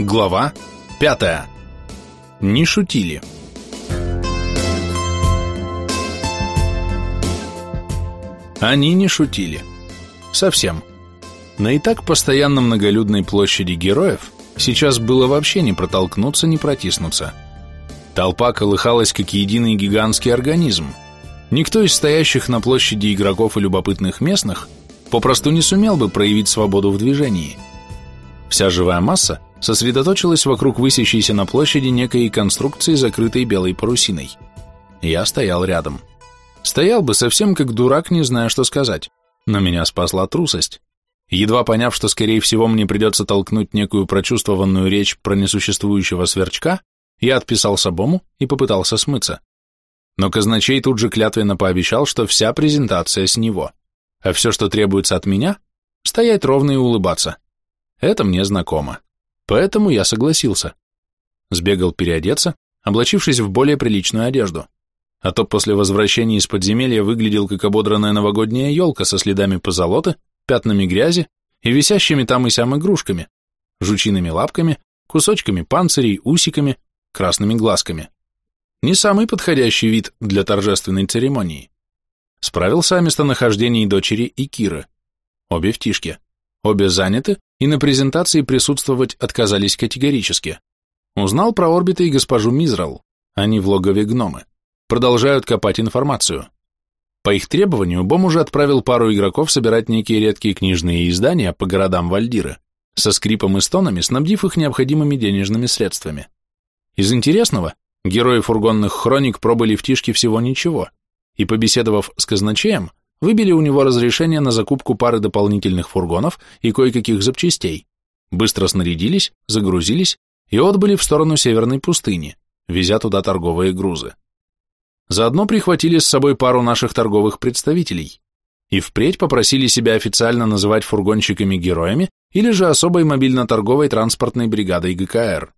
Глава пятая. Не шутили. Они не шутили. Совсем. На и так постоянно многолюдной площади героев сейчас было вообще не протолкнуться, не протиснуться. Толпа колыхалась, как единый гигантский организм. Никто из стоящих на площади игроков и любопытных местных попросту не сумел бы проявить свободу в движении. Вся живая масса сосредоточилась вокруг высящейся на площади некой конструкции, закрытой белой парусиной. Я стоял рядом. Стоял бы совсем как дурак, не зная, что сказать. Но меня спасла трусость. Едва поняв, что, скорее всего, мне придется толкнуть некую прочувствованную речь про несуществующего сверчка, я отписал Сабому и попытался смыться. Но казначей тут же клятвенно пообещал, что вся презентация с него, а все, что требуется от меня, стоять ровно и улыбаться. Это мне знакомо. Поэтому я согласился. Сбегал переодеться, облачившись в более приличную одежду. А то после возвращения из подземелья выглядел как ободранная новогодняя елка со следами позолоты, пятнами грязи и висящими там и сям игрушками, жучиными лапками, кусочками панцирей, усиками, красными глазками. Не самый подходящий вид для торжественной церемонии. Справился о местонахождении дочери и Киры. Обе в тишке. Обе заняты и на презентации присутствовать отказались категорически. Узнал про орбиты и госпожу Мизрал, они в логове гномы. Продолжают копать информацию. По их требованию Бом уже отправил пару игроков собирать некие редкие книжные издания по городам Вальдира, со скрипом и стонами, снабдив их необходимыми денежными средствами. Из интересного, герои фургонных хроник пробыли в Тишке всего ничего, и, побеседовав с казначеем, выбили у него разрешение на закупку пары дополнительных фургонов и кое-каких запчастей, быстро снарядились, загрузились и отбыли в сторону северной пустыни, везя туда торговые грузы. Заодно прихватили с собой пару наших торговых представителей и впредь попросили себя официально называть фургонщиками-героями или же особой мобильно-торговой транспортной бригадой ГКР.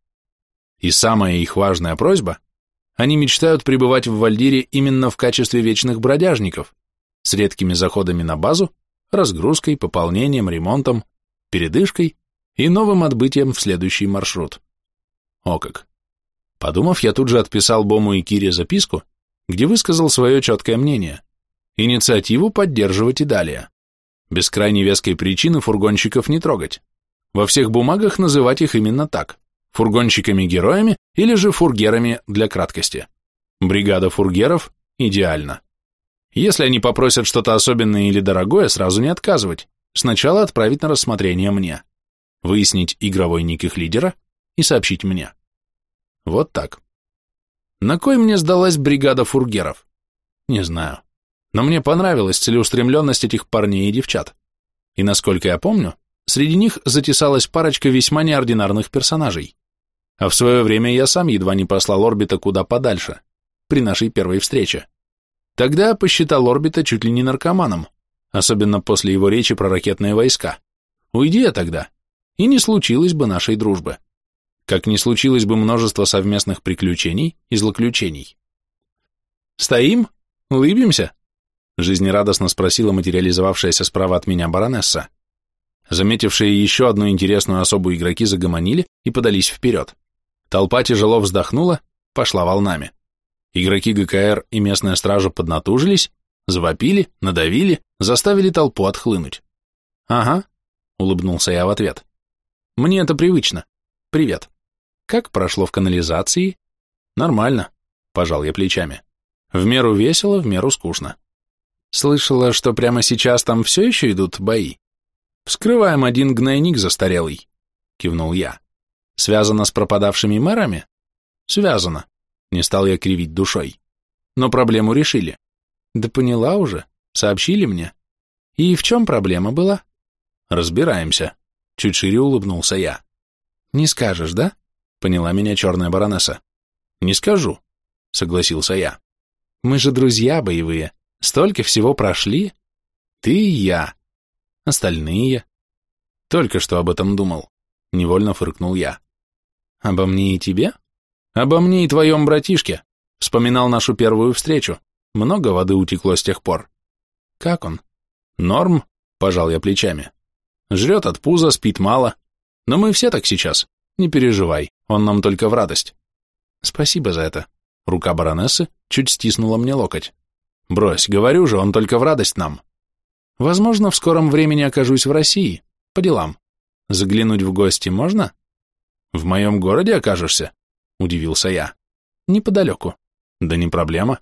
И самая их важная просьба – они мечтают пребывать в Вальдире именно в качестве вечных бродяжников, с редкими заходами на базу, разгрузкой, пополнением, ремонтом, передышкой и новым отбытием в следующий маршрут. О как! Подумав, я тут же отписал Бому и Кире записку, где высказал свое четкое мнение. Инициативу поддерживать и далее. Без крайней веской причины фургонщиков не трогать. Во всех бумагах называть их именно так. Фургонщиками-героями или же фургерами для краткости. Бригада фургеров – идеально. Если они попросят что-то особенное или дорогое, сразу не отказывать. Сначала отправить на рассмотрение мне. Выяснить игровой ник их лидера и сообщить мне. Вот так. На кой мне сдалась бригада фургеров? Не знаю. Но мне понравилась целеустремленность этих парней и девчат. И насколько я помню, среди них затесалась парочка весьма неординарных персонажей. А в свое время я сам едва не послал орбита куда подальше, при нашей первой встрече. Тогда посчитал орбита чуть ли не наркоманом, особенно после его речи про ракетные войска. Уйди я тогда, и не случилось бы нашей дружбы. Как не случилось бы множество совместных приключений и злоключений. «Стоим? Улыбимся?» жизнерадостно спросила материализовавшаяся справа от меня баронесса. Заметившие еще одну интересную особу игроки загомонили и подались вперед. Толпа тяжело вздохнула, пошла волнами. Игроки ГКР и местная стража поднатужились, завопили, надавили, заставили толпу отхлынуть. «Ага», — улыбнулся я в ответ. «Мне это привычно. Привет. Как прошло в канализации?» «Нормально», — пожал я плечами. «В меру весело, в меру скучно». «Слышала, что прямо сейчас там все еще идут бои?» «Вскрываем один гнойник застарелый», — кивнул я. «Связано с пропадавшими мэрами?» «Связано. Не стал я кривить душой. Но проблему решили. Да поняла уже, сообщили мне. И в чем проблема была? Разбираемся. Чуть шире улыбнулся я. Не скажешь, да? Поняла меня черная баронесса. Не скажу, согласился я. Мы же друзья боевые, столько всего прошли. Ты и я. Остальные. Только что об этом думал. Невольно фыркнул я. Обо мне и тебе? Обо мне и твоем братишке. Вспоминал нашу первую встречу. Много воды утекло с тех пор. Как он? Норм, пожал я плечами. Жрет от пуза, спит мало. Но мы все так сейчас. Не переживай, он нам только в радость. Спасибо за это. Рука баронессы чуть стиснула мне локоть. Брось, говорю же, он только в радость нам. Возможно, в скором времени окажусь в России. По делам. Заглянуть в гости можно? В моем городе окажешься? Удивился я. Неподалеку. Да не проблема.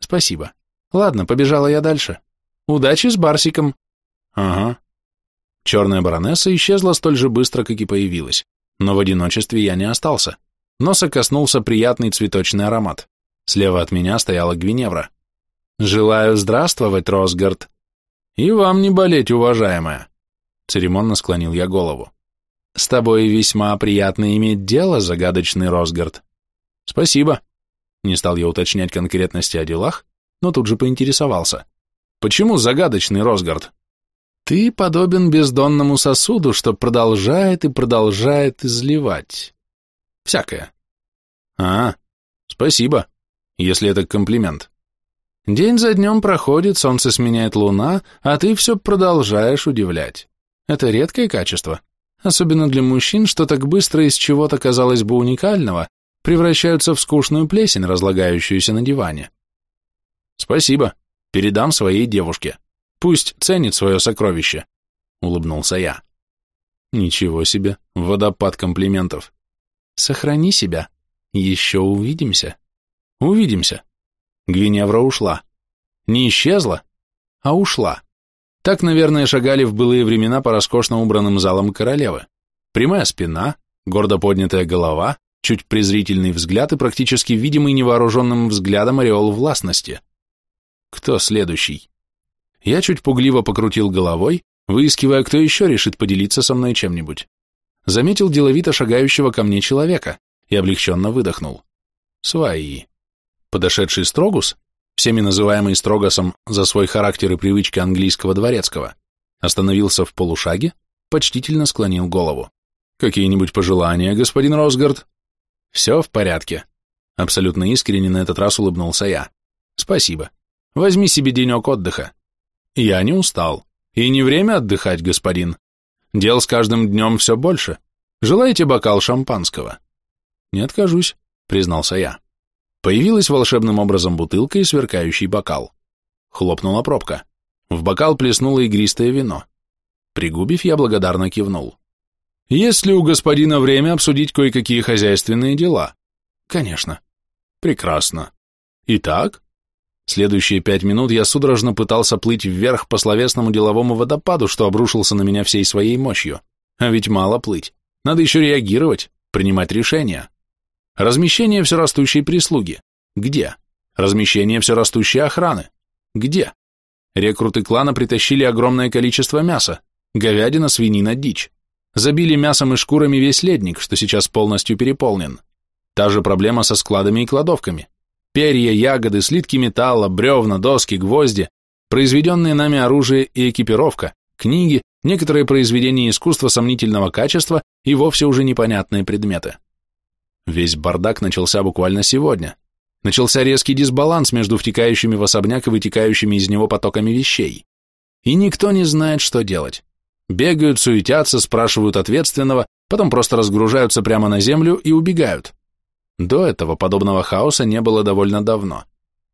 Спасибо. Ладно, побежала я дальше. Удачи с Барсиком. Ага. Черная баронесса исчезла столь же быстро, как и появилась. Но в одиночестве я не остался. Носа коснулся приятный цветочный аромат. Слева от меня стояла Гвиневра. «Желаю здравствовать, Росгард!» «И вам не болеть, уважаемая!» Церемонно склонил я голову. «С тобой весьма приятно иметь дело, загадочный Росгард». «Спасибо». Не стал я уточнять конкретности о делах, но тут же поинтересовался. «Почему загадочный Росгард?» «Ты подобен бездонному сосуду, что продолжает и продолжает изливать. Всякое». «А, спасибо, если это комплимент». День за днем проходит, солнце сменяет луна, а ты все продолжаешь удивлять. Это редкое качество, особенно для мужчин, что так быстро из чего-то, казалось бы, уникального, превращаются в скучную плесень, разлагающуюся на диване. Спасибо, передам своей девушке. Пусть ценит свое сокровище, улыбнулся я. Ничего себе, водопад комплиментов. Сохрани себя, еще увидимся. Увидимся. Гвиневра ушла. Не исчезла, а ушла. Так, наверное, шагали в былые времена по роскошно убранным залам королевы. Прямая спина, гордо поднятая голова, чуть презрительный взгляд и практически видимый невооруженным взглядом ореол властности. Кто следующий? Я чуть пугливо покрутил головой, выискивая, кто еще решит поделиться со мной чем-нибудь. Заметил деловито шагающего ко мне человека и облегченно выдохнул. Свои. Подошедший Строгус, всеми называемый Строгосом за свой характер и привычки английского дворецкого, остановился в полушаге, почтительно склонил голову. «Какие-нибудь пожелания, господин Росгард?» «Все в порядке», — абсолютно искренне на этот раз улыбнулся я. «Спасибо. Возьми себе денек отдыха». «Я не устал. И не время отдыхать, господин. Дел с каждым днем все больше. Желаете бокал шампанского?» «Не откажусь», — признался я. Появилась волшебным образом бутылка и сверкающий бокал. Хлопнула пробка. В бокал плеснуло игристое вино. Пригубив, я благодарно кивнул. «Есть ли у господина время обсудить кое-какие хозяйственные дела?» «Конечно». «Прекрасно. Итак?» Следующие пять минут я судорожно пытался плыть вверх по словесному деловому водопаду, что обрушился на меня всей своей мощью. А ведь мало плыть. Надо еще реагировать, принимать решения. Размещение все растущей прислуги. Где? Размещение все растущей охраны. Где? Рекруты клана притащили огромное количество мяса. Говядина, свинина, дичь. Забили мясом и шкурами весь ледник, что сейчас полностью переполнен. Та же проблема со складами и кладовками. Перья, ягоды, слитки металла, бревна, доски, гвозди, произведенные нами оружие и экипировка, книги, некоторые произведения искусства сомнительного качества и вовсе уже непонятные предметы. Весь бардак начался буквально сегодня. Начался резкий дисбаланс между втекающими в особняк и вытекающими из него потоками вещей. И никто не знает, что делать. Бегают, суетятся, спрашивают ответственного, потом просто разгружаются прямо на землю и убегают. До этого подобного хаоса не было довольно давно.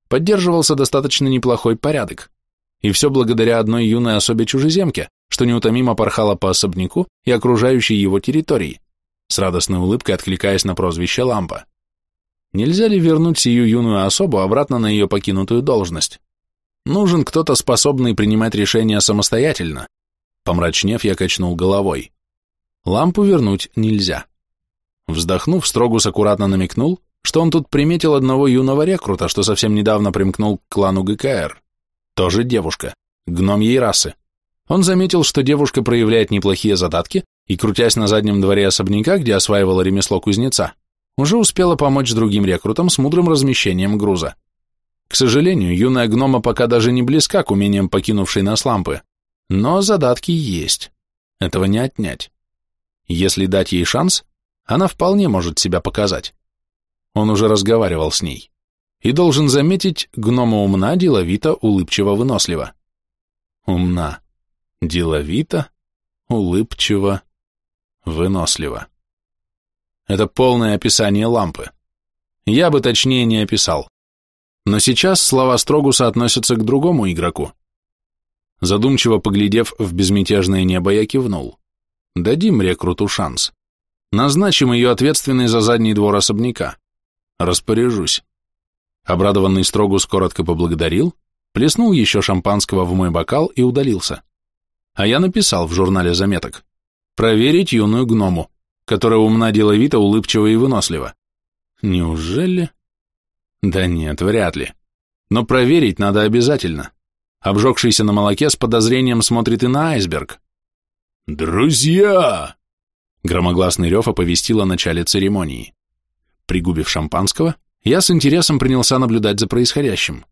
Поддерживался достаточно неплохой порядок. И все благодаря одной юной особе чужеземке, что неутомимо порхала по особняку и окружающей его территории, с радостной улыбкой откликаясь на прозвище Лампа. Нельзя ли вернуть сию юную особу обратно на ее покинутую должность? Нужен кто-то, способный принимать решения самостоятельно. Помрачнев, я качнул головой. Лампу вернуть нельзя. Вздохнув, Строгус аккуратно намекнул, что он тут приметил одного юного рекрута, что совсем недавно примкнул к клану ГКР. Тоже девушка, гном ей расы. Он заметил, что девушка проявляет неплохие задатки и, крутясь на заднем дворе особняка, где осваивала ремесло кузнеца, уже успела помочь другим рекрутам с мудрым размещением груза. К сожалению, юная гнома пока даже не близка к умениям покинувшей нас лампы, но задатки есть. Этого не отнять. Если дать ей шанс, она вполне может себя показать. Он уже разговаривал с ней. И должен заметить, гнома умна, деловито, улыбчиво, вынослива. Умна, деловито, улыбчиво, выносливо. Это полное описание лампы. Я бы точнее не описал. Но сейчас слова Строгуса относятся к другому игроку. Задумчиво поглядев в безмятежное небо, я кивнул. Дадим рекруту шанс. Назначим ее ответственной за задний двор особняка. Распоряжусь. Обрадованный Строгус коротко поблагодарил, плеснул еще шампанского в мой бокал и удалился. А я написал в журнале заметок. Проверить юную гному, которая умна, деловита, улыбчива и вынослива. Неужели? Да нет, вряд ли. Но проверить надо обязательно. Обжегшийся на молоке с подозрением смотрит и на айсберг. «Друзья!» Громогласный рев оповестил о начале церемонии. Пригубив шампанского, я с интересом принялся наблюдать за происходящим.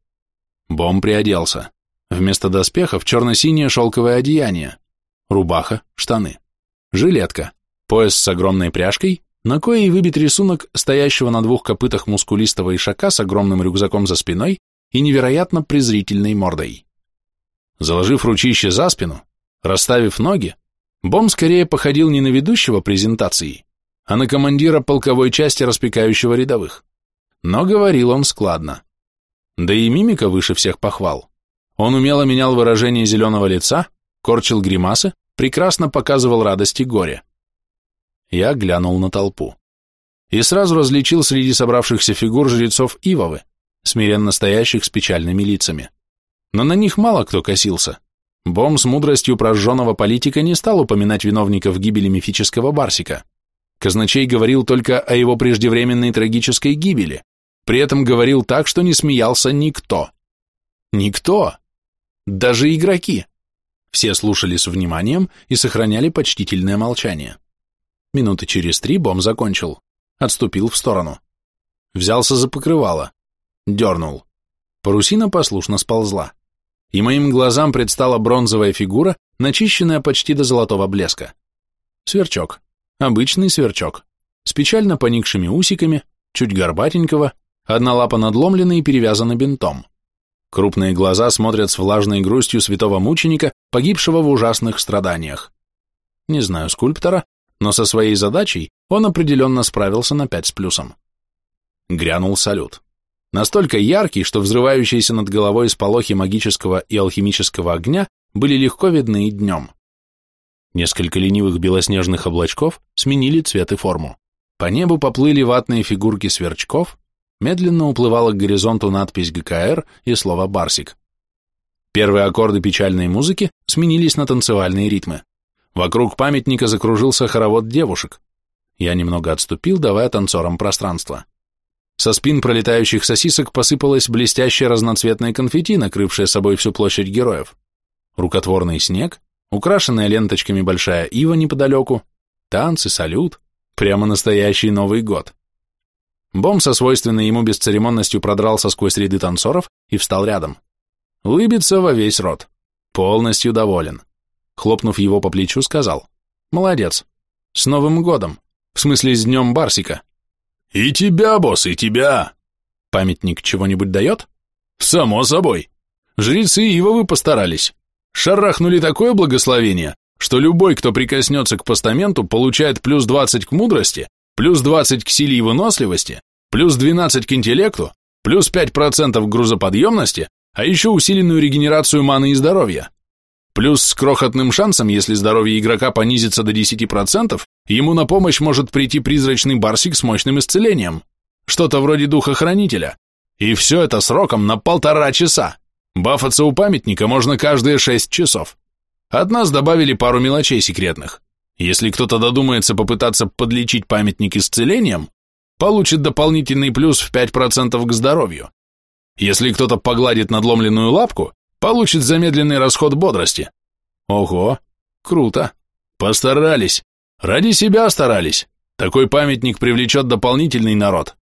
Бом приоделся. Вместо доспехов черно-синее шелковое одеяние, рубаха, штаны, жилетка, пояс с огромной пряжкой, на коей выбит рисунок стоящего на двух копытах мускулистого ишака с огромным рюкзаком за спиной и невероятно презрительной мордой. Заложив ручище за спину, расставив ноги, Бом скорее походил не на ведущего презентации, а на командира полковой части, распекающего рядовых. Но говорил он складно. Да и мимика выше всех похвал. Он умело менял выражение зеленого лица, корчил гримасы, прекрасно показывал радость и горе. Я глянул на толпу. И сразу различил среди собравшихся фигур жрецов Ивовы, смиренно стоящих с печальными лицами. Но на них мало кто косился. Бом с мудростью прожженного политика не стал упоминать виновников гибели мифического Барсика. Казначей говорил только о его преждевременной трагической гибели, при этом говорил так, что не смеялся никто. Никто. Даже игроки. Все слушали с вниманием и сохраняли почтительное молчание. Минуты через три Бом закончил. Отступил в сторону. Взялся за покрывало. Дернул. Парусина послушно сползла и моим глазам предстала бронзовая фигура, начищенная почти до золотого блеска. Сверчок. Обычный сверчок. С печально поникшими усиками, чуть горбатенького, одна лапа надломлена и перевязана бинтом. Крупные глаза смотрят с влажной грустью святого мученика, погибшего в ужасных страданиях. Не знаю скульптора, но со своей задачей он определенно справился на пять с плюсом. Грянул салют настолько яркий, что взрывающиеся над головой сполохи магического и алхимического огня были легко видны и днем. Несколько ленивых белоснежных облачков сменили цвет и форму. По небу поплыли ватные фигурки сверчков, медленно уплывала к горизонту надпись ГКР и слово «Барсик». Первые аккорды печальной музыки сменились на танцевальные ритмы. Вокруг памятника закружился хоровод девушек. Я немного отступил, давая танцорам пространство. Со спин пролетающих сосисок посыпалось блестящее разноцветное конфетти, накрывшее собой всю площадь героев. Рукотворный снег, украшенная ленточками большая ива неподалеку, танцы, салют, прямо настоящий Новый год. Бом со свойственной ему бесцеремонностью продрался сквозь ряды танцоров и встал рядом. Лыбится во весь рот. Полностью доволен. Хлопнув его по плечу, сказал. «Молодец. С Новым годом. В смысле, с Днем Барсика. «И тебя, босс, и тебя!» «Памятник чего-нибудь дает?» «Само собой. Жрецы Ивовы постарались. Шарахнули такое благословение, что любой, кто прикоснется к постаменту, получает плюс 20 к мудрости, плюс 20 к силе и выносливости, плюс 12 к интеллекту, плюс 5% к грузоподъемности, а еще усиленную регенерацию маны и здоровья. Плюс с крохотным шансом, если здоровье игрока понизится до 10%, ему на помощь может прийти призрачный барсик с мощным исцелением. Что-то вроде духа-хранителя. И все это сроком на полтора часа. Бафаться у памятника можно каждые 6 часов. От нас добавили пару мелочей секретных. Если кто-то додумается попытаться подлечить памятник исцелением, получит дополнительный плюс в 5% к здоровью. Если кто-то погладит надломленную лапку, Получит замедленный расход бодрости. Ого, круто. Постарались. Ради себя старались. Такой памятник привлечет дополнительный народ.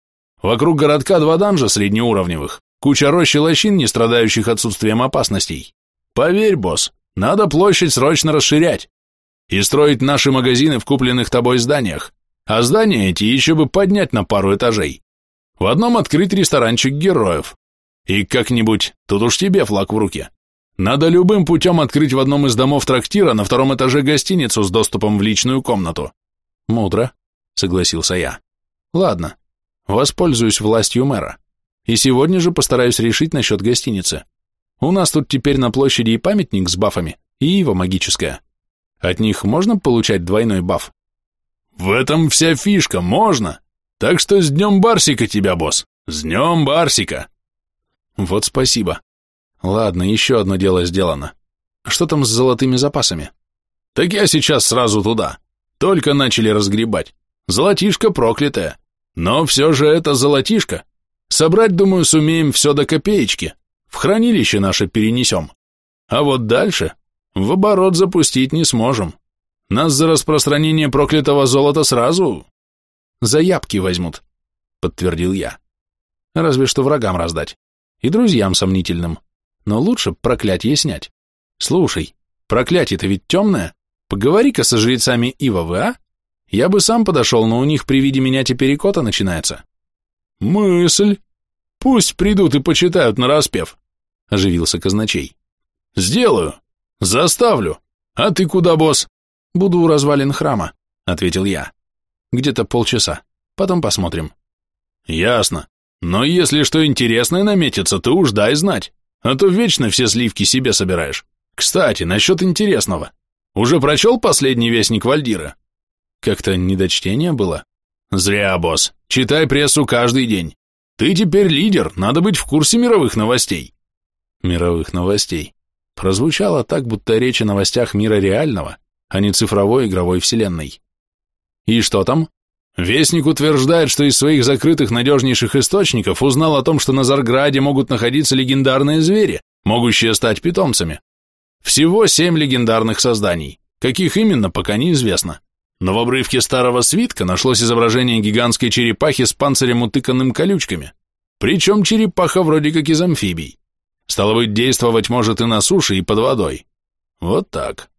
Вокруг городка два данжа среднеуровневых, куча рощ и лощин, не страдающих отсутствием опасностей. Поверь, босс, надо площадь срочно расширять и строить наши магазины в купленных тобой зданиях, а здания эти еще бы поднять на пару этажей. В одном открыть ресторанчик героев, и как-нибудь, тут уж тебе флаг в руке. Надо любым путем открыть в одном из домов трактира на втором этаже гостиницу с доступом в личную комнату. Мудро, согласился я. Ладно, воспользуюсь властью мэра. И сегодня же постараюсь решить насчет гостиницы. У нас тут теперь на площади и памятник с бафами, и ива магическая. От них можно получать двойной баф? В этом вся фишка, можно. Так что с днем Барсика тебя, босс. С днем Барсика. Вот спасибо. Ладно, еще одно дело сделано. Что там с золотыми запасами? Так я сейчас сразу туда. Только начали разгребать. Золотишко проклятое. Но все же это золотишко. Собрать, думаю, сумеем все до копеечки. В хранилище наше перенесем. А вот дальше в оборот запустить не сможем. Нас за распространение проклятого золота сразу заябки возьмут, подтвердил я. Разве что врагам раздать. И друзьям сомнительным. Но лучше проклятие снять. Слушай, проклятие-то ведь темное. Поговори-ка со жрецами Ивовы, а? Я бы сам подошел, но у них при виде меня теперь икота начинается. Мысль. Пусть придут и почитают на распев оживился казначей. «Сделаю! Заставлю! А ты куда, босс?» «Буду у развалин храма», — ответил я. «Где-то полчаса. Потом посмотрим». «Ясно. Но если что интересное наметится, ты уж дай знать, а то вечно все сливки себе собираешь. Кстати, насчет интересного. Уже прочел последний вестник Вальдира?» «Как-то недочтение было?» «Зря, босс. Читай прессу каждый день. Ты теперь лидер, надо быть в курсе мировых новостей мировых новостей, прозвучало так, будто речь о новостях мира реального, а не цифровой игровой вселенной. И что там? Вестник утверждает, что из своих закрытых надежнейших источников узнал о том, что на Зарграде могут находиться легендарные звери, могущие стать питомцами. Всего семь легендарных созданий. Каких именно, пока неизвестно. Но в обрывке старого свитка нашлось изображение гигантской черепахи с панцирем, утыканным колючками. Причем черепаха вроде как из амфибий. Стало быть, действовать может и на суше, и под водой. Вот так.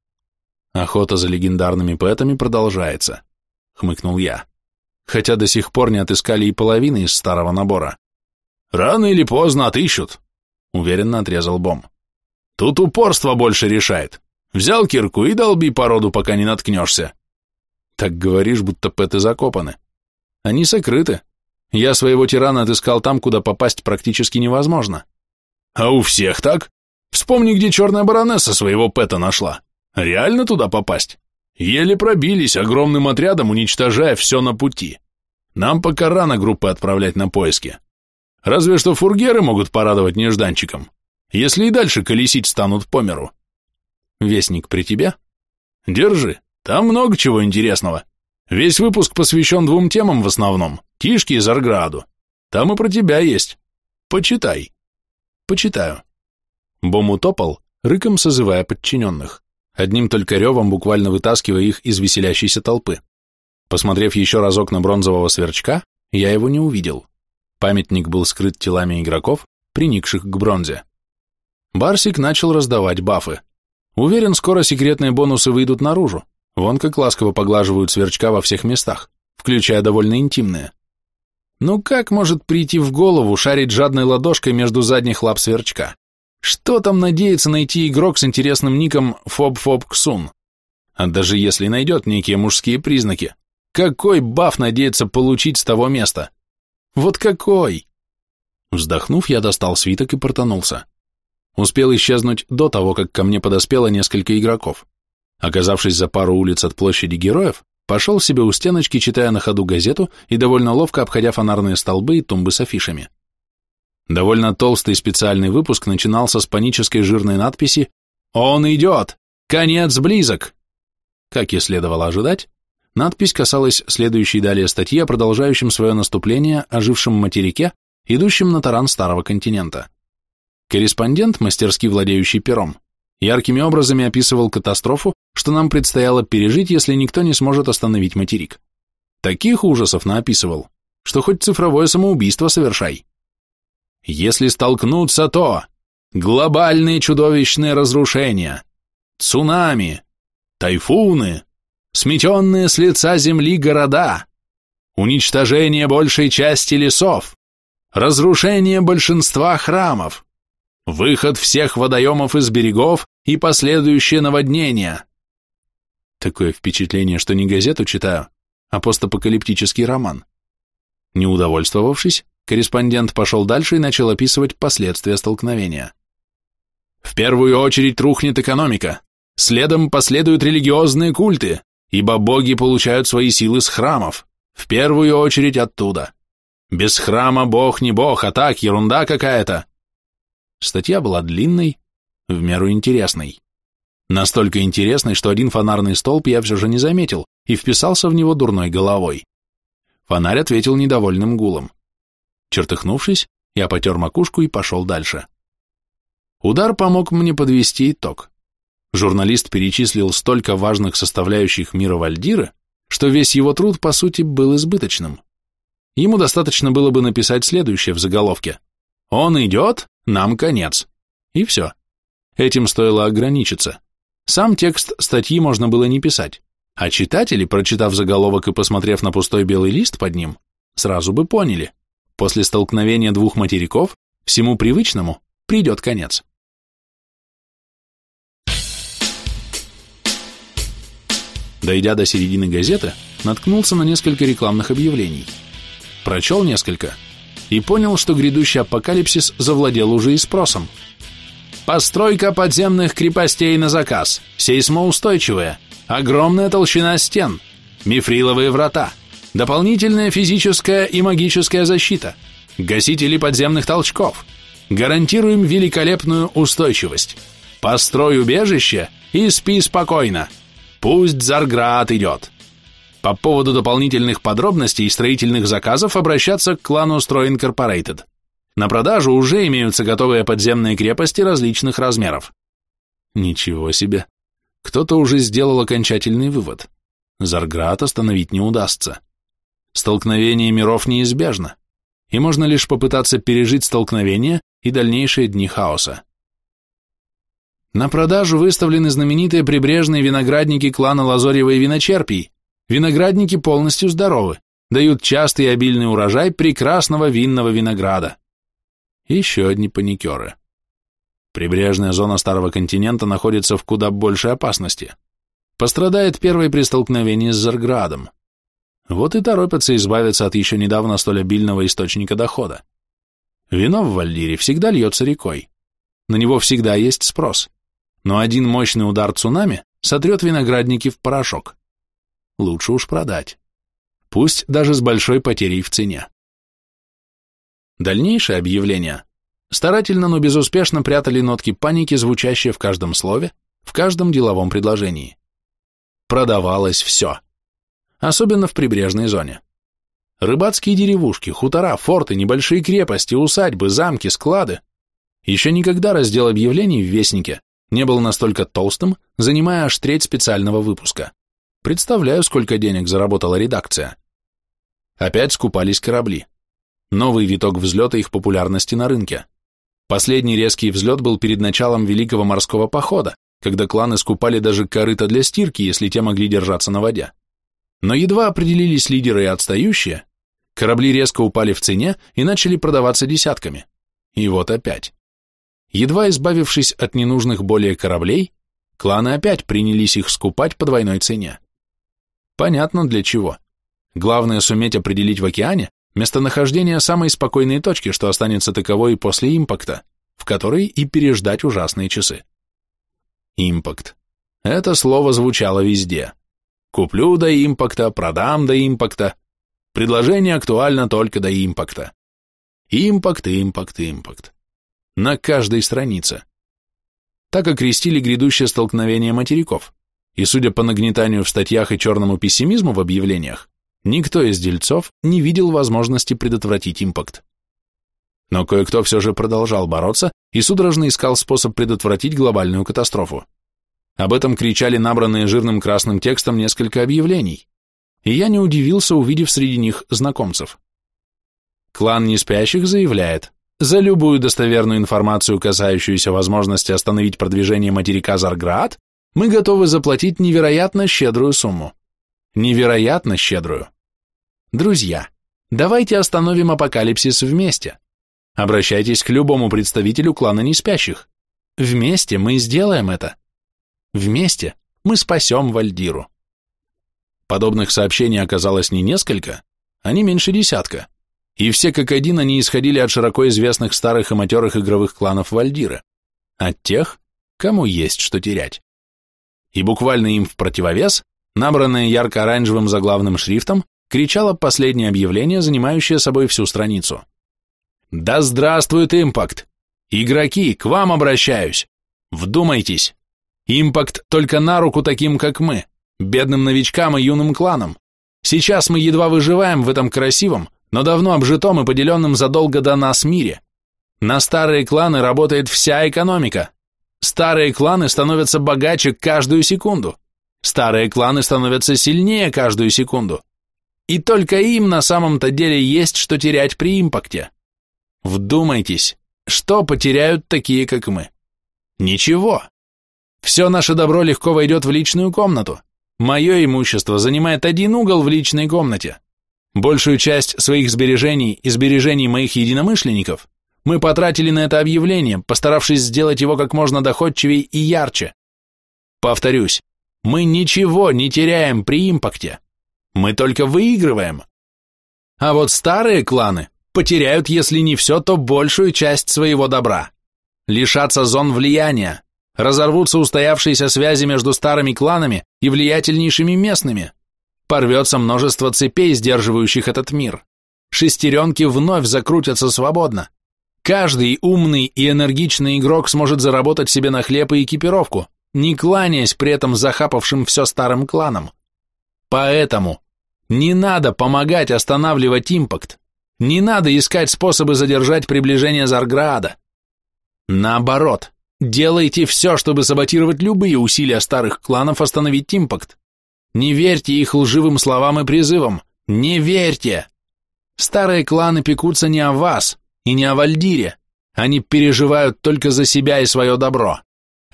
Охота за легендарными поэтами продолжается, хмыкнул я. Хотя до сих пор не отыскали и половины из старого набора. Рано или поздно отыщут, уверенно отрезал Бом. Тут упорство больше решает. Взял кирку и долби породу, пока не наткнешься. Так говоришь, будто пэты закопаны. Они сокрыты. Я своего тирана отыскал там, куда попасть практически невозможно. А у всех так? Вспомни, где черная баронесса своего пэта нашла. Реально туда попасть? Еле пробились, огромным отрядом уничтожая все на пути. Нам пока рано группы отправлять на поиски. Разве что фургеры могут порадовать нежданчиком, если и дальше колесить станут по миру. Вестник при тебе? Держи, там много чего интересного. Весь выпуск посвящен двум темам в основном, Тишке и Зарграду. Там и про тебя есть. Почитай. Почитаю. Бом утопал, рыком созывая подчиненных, одним только ревом буквально вытаскивая их из веселящейся толпы. Посмотрев еще разок на бронзового сверчка, я его не увидел. Памятник был скрыт телами игроков, приникших к бронзе. Барсик начал раздавать бафы. Уверен, скоро секретные бонусы выйдут наружу. Вон как ласково поглаживают сверчка во всех местах, включая довольно интимные. Ну как может прийти в голову шарить жадной ладошкой между задних лап сверчка? Что там надеется найти игрок с интересным ником Фоб-Фоб Ксун? А даже если найдет некие мужские признаки, какой баф надеется получить с того места? Вот какой? Вздохнув, я достал свиток и портанулся. Успел исчезнуть до того, как ко мне подоспело несколько игроков. Оказавшись за пару улиц от площади героев, Пошел себе у стеночки, читая на ходу газету и довольно ловко обходя фонарные столбы и тумбы с афишами. Довольно толстый специальный выпуск начинался с панической жирной надписи «Он идет! Конец близок!». Как и следовало ожидать, надпись касалась следующей далее статьи о продолжающем свое наступление ожившем материке, идущем на таран старого континента. Корреспондент, мастерски владеющий пером, яркими образами описывал катастрофу, что нам предстояло пережить, если никто не сможет остановить материк. Таких ужасов наописывал, что хоть цифровое самоубийство совершай. Если столкнуться, то глобальные чудовищные разрушения, цунами, тайфуны, сметенные с лица земли города, уничтожение большей части лесов, разрушение большинства храмов, выход всех водоемов из берегов и последующее наводнение. Такое впечатление, что не газету читаю, а постапокалиптический роман. Не удовольствовавшись, корреспондент пошел дальше и начал описывать последствия столкновения. В первую очередь рухнет экономика, следом последуют религиозные культы, ибо боги получают свои силы с храмов, в первую очередь оттуда. Без храма бог не бог, а так, ерунда какая-то. Статья была длинной, в меру интересной. Настолько интересной, что один фонарный столб я все же не заметил и вписался в него дурной головой. Фонарь ответил недовольным гулом. Чертыхнувшись, я потер макушку и пошел дальше. Удар помог мне подвести итог. Журналист перечислил столько важных составляющих мира Вальдира, что весь его труд, по сути, был избыточным. Ему достаточно было бы написать следующее в заголовке. «Он идет, нам конец». И все. Этим стоило ограничиться. Сам текст статьи можно было не писать, а читатели, прочитав заголовок и посмотрев на пустой белый лист под ним, сразу бы поняли, после столкновения двух материков всему привычному придет конец. Дойдя до середины газеты, наткнулся на несколько рекламных объявлений. Прочел несколько и понял, что грядущий апокалипсис завладел уже и спросом – Постройка подземных крепостей на заказ, сейсмоустойчивая, огромная толщина стен, мифриловые врата, дополнительная физическая и магическая защита, гасители подземных толчков. Гарантируем великолепную устойчивость. Построй убежище и спи спокойно. Пусть Зарград идет. По поводу дополнительных подробностей и строительных заказов обращаться к клану Стро Incorporated. На продажу уже имеются готовые подземные крепости различных размеров. Ничего себе. Кто-то уже сделал окончательный вывод. Зарград остановить не удастся. Столкновение миров неизбежно, и можно лишь попытаться пережить столкновение и дальнейшие дни хаоса. На продажу выставлены знаменитые прибрежные виноградники клана Лазоревой виночерпий. Виноградники полностью здоровы, дают частый и обильный урожай прекрасного винного винограда еще одни паникеры. Прибрежная зона Старого континента находится в куда большей опасности. Пострадает первый при столкновении с Зарградом. Вот и торопятся избавиться от еще недавно столь обильного источника дохода. Вино в Вальдире всегда льется рекой. На него всегда есть спрос. Но один мощный удар цунами сотрет виноградники в порошок. Лучше уж продать. Пусть даже с большой потерей в цене. Дальнейшие объявления старательно, но безуспешно прятали нотки паники, звучащие в каждом слове, в каждом деловом предложении. Продавалось все. Особенно в прибрежной зоне. Рыбацкие деревушки, хутора, форты, небольшие крепости, усадьбы, замки, склады. Еще никогда раздел объявлений в Вестнике не был настолько толстым, занимая аж треть специального выпуска. Представляю, сколько денег заработала редакция. Опять скупались корабли. Новый виток взлета их популярности на рынке. Последний резкий взлет был перед началом Великого морского похода, когда кланы скупали даже корыто для стирки, если те могли держаться на воде. Но едва определились лидеры и отстающие, корабли резко упали в цене и начали продаваться десятками. И вот опять. Едва избавившись от ненужных более кораблей, кланы опять принялись их скупать по двойной цене. Понятно для чего. Главное суметь определить в океане, Местонахождение самой спокойной точки, что останется таковой после импакта, в которой и переждать ужасные часы. Импакт. Это слово звучало везде. Куплю до импакта, продам до импакта. Предложение актуально только до импакта. Импакт, импакт, импакт. На каждой странице. Так окрестили грядущее столкновение материков. И судя по нагнетанию в статьях и черному пессимизму в объявлениях, Никто из дельцов не видел возможности предотвратить импакт. Но кое-кто все же продолжал бороться и судорожно искал способ предотвратить глобальную катастрофу. Об этом кричали набранные жирным красным текстом несколько объявлений, и я не удивился, увидев среди них знакомцев. Клан неспящих заявляет, за любую достоверную информацию, касающуюся возможности остановить продвижение материка Зарград, мы готовы заплатить невероятно щедрую сумму. Невероятно щедрую. Друзья, давайте остановим апокалипсис вместе. Обращайтесь к любому представителю клана неспящих. Вместе мы сделаем это. Вместе мы спасем Вальдиру. Подобных сообщений оказалось не несколько, а не меньше десятка, и все как один они исходили от широко известных старых и матерых игровых кланов Вальдира, от тех, кому есть что терять. И буквально им в противовес, набранное ярко-оранжевым заглавным шрифтом, кричало последнее объявление, занимающее собой всю страницу. «Да здравствует импакт! Игроки, к вам обращаюсь! Вдумайтесь! Импакт только на руку таким, как мы, бедным новичкам и юным кланам. Сейчас мы едва выживаем в этом красивом, но давно обжитом и поделенном задолго до нас мире. На старые кланы работает вся экономика. Старые кланы становятся богаче каждую секунду. Старые кланы становятся сильнее каждую секунду. И только им на самом-то деле есть что терять при импакте. Вдумайтесь, что потеряют такие, как мы? Ничего. Все наше добро легко войдет в личную комнату. Мое имущество занимает один угол в личной комнате. Большую часть своих сбережений и сбережений моих единомышленников мы потратили на это объявление, постаравшись сделать его как можно доходчивее и ярче. Повторюсь, мы ничего не теряем при импакте. Мы только выигрываем. А вот старые кланы потеряют, если не все, то большую часть своего добра. Лишатся зон влияния, разорвутся устоявшиеся связи между старыми кланами и влиятельнейшими местными, порвется множество цепей, сдерживающих этот мир. Шестеренки вновь закрутятся свободно. Каждый умный и энергичный игрок сможет заработать себе на хлеб и экипировку, не кланяясь при этом захапавшим все старым кланам. Поэтому не надо помогать останавливать импакт, не надо искать способы задержать приближение Зарграда. Наоборот, Делайте все, чтобы саботировать любые усилия старых кланов остановить импакт. Не верьте их лживым словам и призывам. Не верьте! Старые кланы пекутся не о вас и не о Вальдире. Они переживают только за себя и свое добро.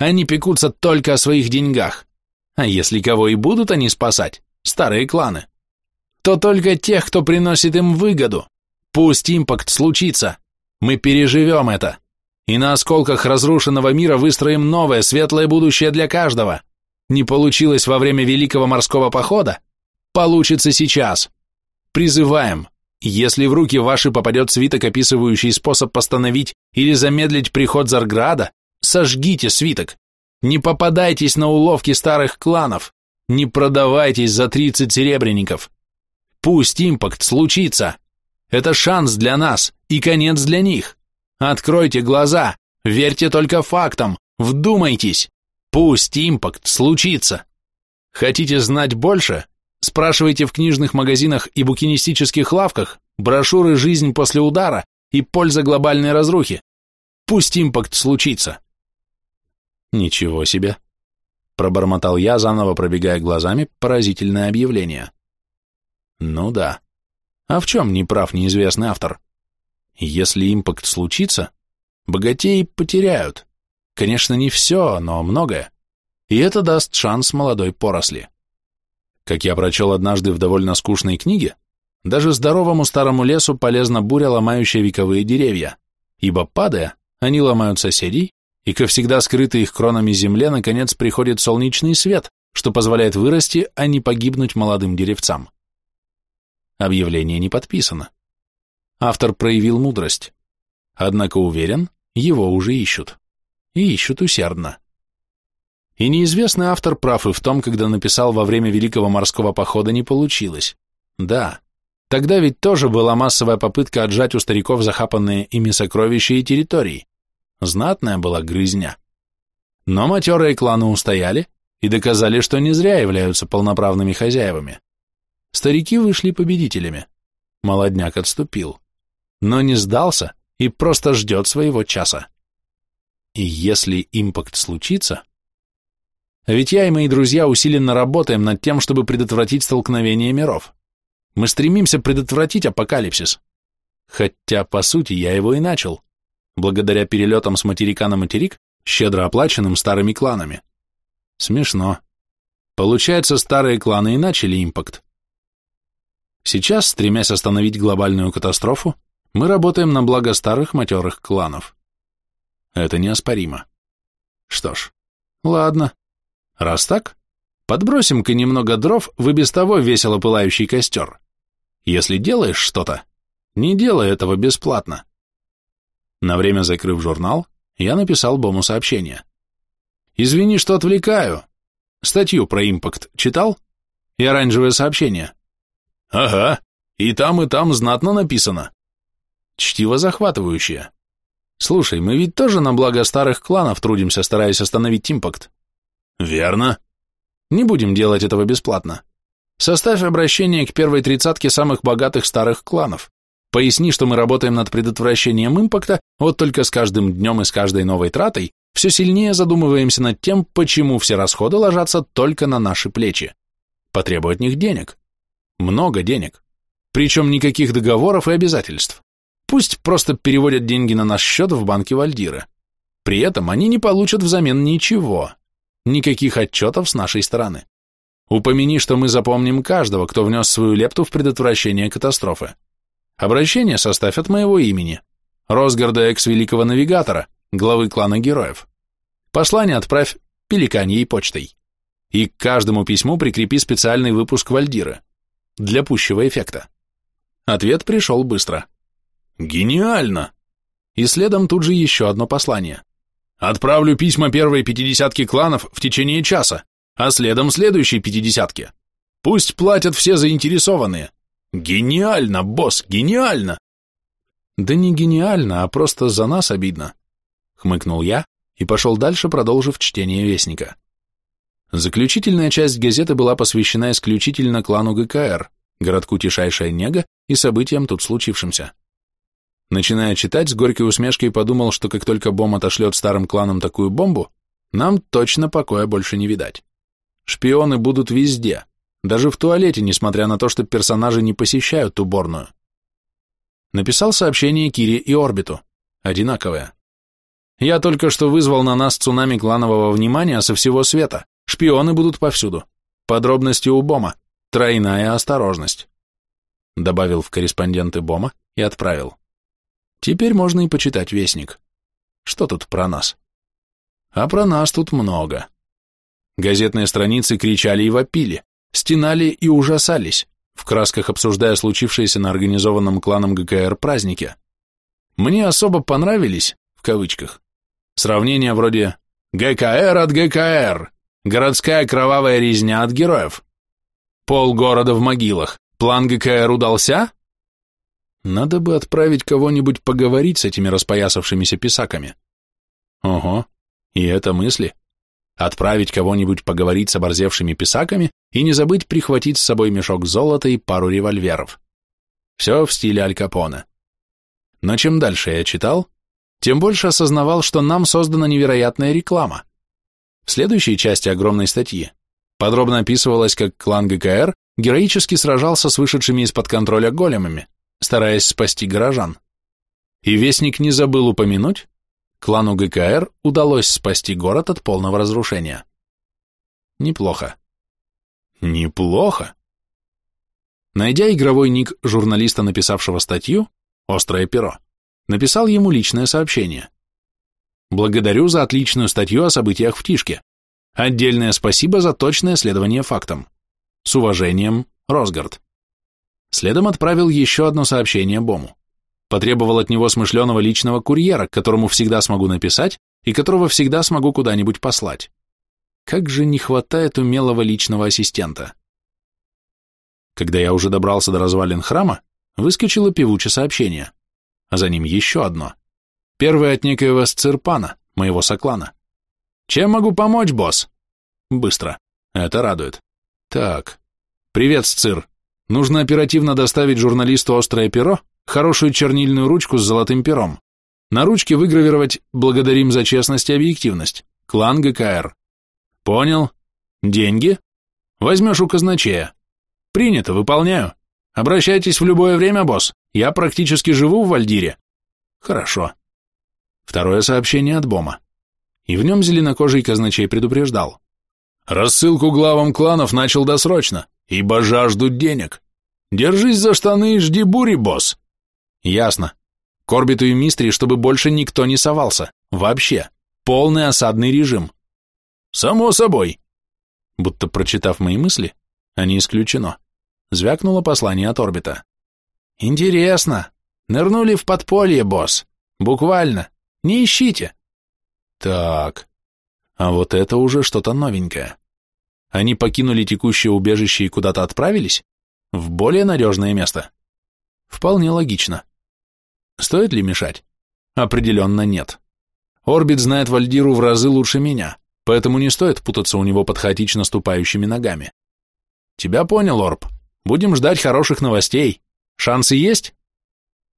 Они пекутся только о своих деньгах. А если кого и будут они спасать, старые кланы, то только тех, кто приносит им выгоду. Пусть импакт случится. Мы переживем это и на осколках разрушенного мира выстроим новое, светлое будущее для каждого. Не получилось во время Великого морского похода? Получится сейчас. Призываем, если в руки ваши попадет свиток, описывающий способ постановить или замедлить приход Зарграда, сожгите свиток. Не попадайтесь на уловки старых кланов. Не продавайтесь за 30 серебряников. Пусть импакт случится. Это шанс для нас и конец для них. Откройте глаза, верьте только фактам, вдумайтесь. Пусть импакт случится. Хотите знать больше? Спрашивайте в книжных магазинах и букинистических лавках брошюры «Жизнь после удара» и «Польза глобальной разрухи». Пусть импакт случится. Ничего себе. Пробормотал я, заново пробегая глазами поразительное объявление. Ну да. А в чем не прав неизвестный автор? Если импакт случится, богатеи потеряют. Конечно, не все, но многое. И это даст шанс молодой поросли. Как я прочел однажды в довольно скучной книге, даже здоровому старому лесу полезна буря, ломающая вековые деревья, ибо, падая, они ломают соседей, и ко всегда скрытой их кронами земле наконец приходит солнечный свет, что позволяет вырасти, а не погибнуть молодым деревцам. Объявление не подписано. Автор проявил мудрость. Однако уверен, его уже ищут. И ищут усердно. И неизвестный автор прав и в том, когда написал во время Великого морского похода не получилось. Да, тогда ведь тоже была массовая попытка отжать у стариков захапанные ими сокровища и территории. Знатная была грызня. Но матерые кланы устояли и доказали, что не зря являются полноправными хозяевами. Старики вышли победителями. Молодняк отступил но не сдался и просто ждет своего часа. И если импакт случится... Ведь я и мои друзья усиленно работаем над тем, чтобы предотвратить столкновение миров. Мы стремимся предотвратить апокалипсис. Хотя, по сути, я его и начал, благодаря перелетам с материка на материк, щедро оплаченным старыми кланами. Смешно. Получается, старые кланы и начали импакт. Сейчас, стремясь остановить глобальную катастрофу, мы работаем на благо старых матерых кланов. Это неоспоримо. Что ж, ладно. Раз так, Подбросим-ка немного дров в и без того весело пылающий костер. Если делаешь что-то, не делай этого бесплатно. На время закрыв журнал, я написал Бому сообщение. «Извини, что отвлекаю. Статью про импакт читал? И оранжевое сообщение?» «Ага, и там, и там знатно написано». «Чтиво захватывающее. Слушай, мы ведь тоже на благо старых кланов трудимся, стараясь остановить импакт». «Верно». «Не будем делать этого бесплатно. Составь обращение к первой тридцатке самых богатых старых кланов. Поясни, что мы работаем над предотвращением импакта, вот только с каждым днем и с каждой новой тратой все сильнее задумываемся над тем, почему все расходы ложатся только на наши плечи. Потребует них денег. Много денег. Причем никаких договоров и обязательств. Пусть просто переводят деньги на наш счет в банке Вальдиры. При этом они не получат взамен ничего. Никаких отчетов с нашей стороны. Упомяни, что мы запомним каждого, кто внес свою лепту в предотвращение катастрофы. Обращение составь от моего имени. Росгарда экс-великого навигатора, главы клана героев. Послание отправь пеликаньей почтой. И к каждому письму прикрепи специальный выпуск Вальдиры. Для пущего эффекта. Ответ пришел быстро. Гениально! И следом тут же еще одно послание. Отправлю письма первой пятидесятки кланов в течение часа, а следом следующей пятидесятки. Пусть платят все заинтересованные. Гениально, босс, гениально! Да не гениально, а просто за нас обидно, хмыкнул я и пошел дальше, продолжив чтение Вестника. Заключительная часть газеты была посвящена исключительно клану ГКР, городку Тишайшая Нега и событиям тут случившимся. Начиная читать, с горькой усмешкой подумал, что как только Бом отошлет старым кланам такую бомбу, нам точно покоя больше не видать. Шпионы будут везде, даже в туалете, несмотря на то, что персонажи не посещают уборную. Написал сообщение Кире и Орбиту. Одинаковое. Я только что вызвал на нас цунами кланового внимания со всего света. Шпионы будут повсюду. Подробности у Бома. Тройная осторожность. Добавил в корреспонденты Бома и отправил. Теперь можно и почитать Вестник. Что тут про нас? А про нас тут много. Газетные страницы кричали и вопили стенали и ужасались, в красках обсуждая случившееся на организованном кланом ГКР празднике. Мне особо понравились, в кавычках, сравнения вроде «ГКР от ГКР», «Городская кровавая резня от героев», «Пол города в могилах», «План ГКР удался?» Надо бы отправить кого-нибудь поговорить с этими распоясавшимися писаками. Ого, и это мысли отправить кого-нибудь поговорить с оборзевшими писаками и не забыть прихватить с собой мешок золота и пару револьверов. Все в стиле Аль Капоне. Но чем дальше я читал, тем больше осознавал, что нам создана невероятная реклама. В следующей части огромной статьи подробно описывалось, как клан ГКР героически сражался с вышедшими из-под контроля големами, стараясь спасти горожан. И Вестник не забыл упомянуть, клану ГКР удалось спасти город от полного разрушения. Неплохо. Неплохо. Найдя игровой ник журналиста, написавшего статью, «Острое перо», написал ему личное сообщение. «Благодарю за отличную статью о событиях в Тишке. Отдельное спасибо за точное следование фактам. С уважением, Росгард». Следом отправил еще одно сообщение Бому. Потребовал от него смышленого личного курьера, которому всегда смогу написать и которого всегда смогу куда-нибудь послать. Как же не хватает умелого личного ассистента. Когда я уже добрался до развалин храма, выскочило певучее сообщение, а за ним еще одно. Первое от некоего Сцирпана, моего соклана. «Чем могу помочь, босс?» «Быстро. Это радует. Так. Привет, Сцир. Нужно оперативно доставить журналисту острое перо хорошую чернильную ручку с золотым пером. На ручке выгравировать «Благодарим за честность и объективность. Клан ГКР». Понял. Деньги? Возьмешь у казначея. Принято, выполняю. Обращайтесь в любое время, босс. Я практически живу в Вальдире. Хорошо. Второе сообщение от Бома. И в нем зеленокожий казначей предупреждал. Рассылку главам кланов начал досрочно, ибо жаждут денег. Держись за штаны и жди бури, босс. Ясно. К орбиту и Мистри, чтобы больше никто не совался. Вообще. Полный осадный режим. Само собой. Будто прочитав мои мысли, а не исключено, звякнуло послание от орбита. «Интересно. Нырнули в подполье, босс. Буквально. Не ищите». Так, а вот это уже что-то новенькое. Они покинули текущее убежище и куда-то отправились? В более надежное место? Вполне логично. Стоит ли мешать? Определенно нет. Орбит знает Вальдиру в разы лучше меня, поэтому не стоит путаться у него под хаотично ступающими ногами. Тебя понял, Орб. Будем ждать хороших новостей. Шансы есть?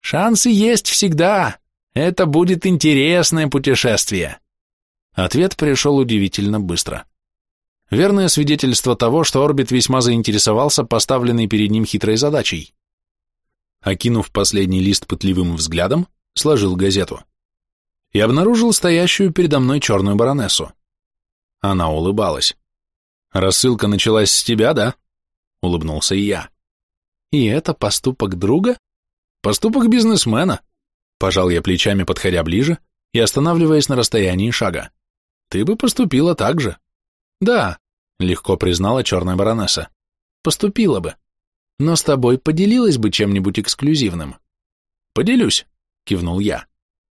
Шансы есть всегда. Это будет интересное путешествие. Ответ пришел удивительно быстро. Верное свидетельство того, что Орбит весьма заинтересовался поставленной перед ним хитрой задачей. Окинув последний лист пытливым взглядом, сложил газету. И обнаружил стоящую передо мной черную баронессу. Она улыбалась. «Рассылка началась с тебя, да?» — улыбнулся и я. «И это поступок друга?» «Поступок бизнесмена», — пожал я плечами, подходя ближе и останавливаясь на расстоянии шага. «Ты бы поступила так же». «Да», — легко признала черная баронесса. «Поступила бы. Но с тобой поделилась бы чем-нибудь эксклюзивным». «Поделюсь», — кивнул я.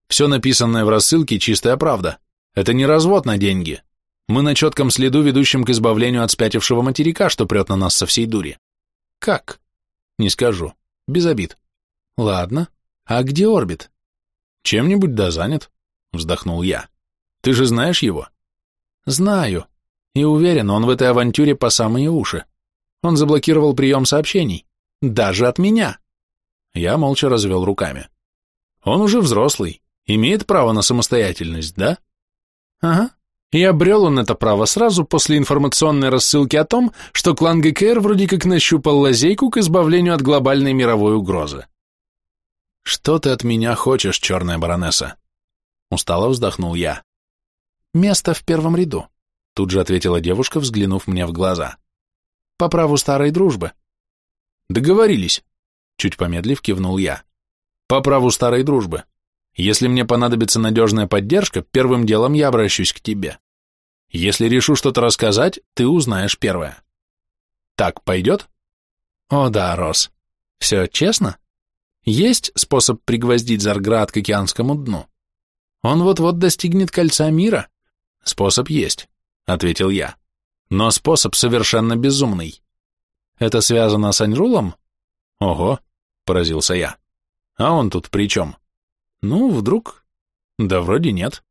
«Все написанное в рассылке — чистая правда. Это не развод на деньги. Мы на четком следу, ведущем к избавлению от спятившего материка, что прет на нас со всей дури». «Как?» «Не скажу. Без обид». «Ладно. А где орбит?» «Чем-нибудь да занят», — вздохнул я. «Ты же знаешь его?» «Знаю. И уверен, он в этой авантюре по самые уши. Он заблокировал прием сообщений. Даже от меня». Я молча развел руками. «Он уже взрослый, имеет право на самостоятельность, да?» «Ага. И обрел он это право сразу после информационной рассылки о том, что клан ГКР вроде как нащупал лазейку к избавлению от глобальной мировой угрозы. «Что ты от меня хочешь, черная баронесса?» Устало вздохнул я. «Место в первом ряду», — тут же ответила девушка, взглянув мне в глаза. «По праву старой дружбы». «Договорились», — чуть помедлив кивнул я. «По праву старой дружбы. Если мне понадобится надежная поддержка, первым делом я обращусь к тебе. Если решу что-то рассказать, ты узнаешь первое. Так пойдет? О да, Рос. Все честно? Есть способ пригвоздить Зарград к океанскому дну? Он вот-вот достигнет кольца мира. Способ есть, ответил я. Но способ совершенно безумный. Это связано с Аньрулом? Ого, поразился я. А он тут при чем? Ну, вдруг? Да вроде нет.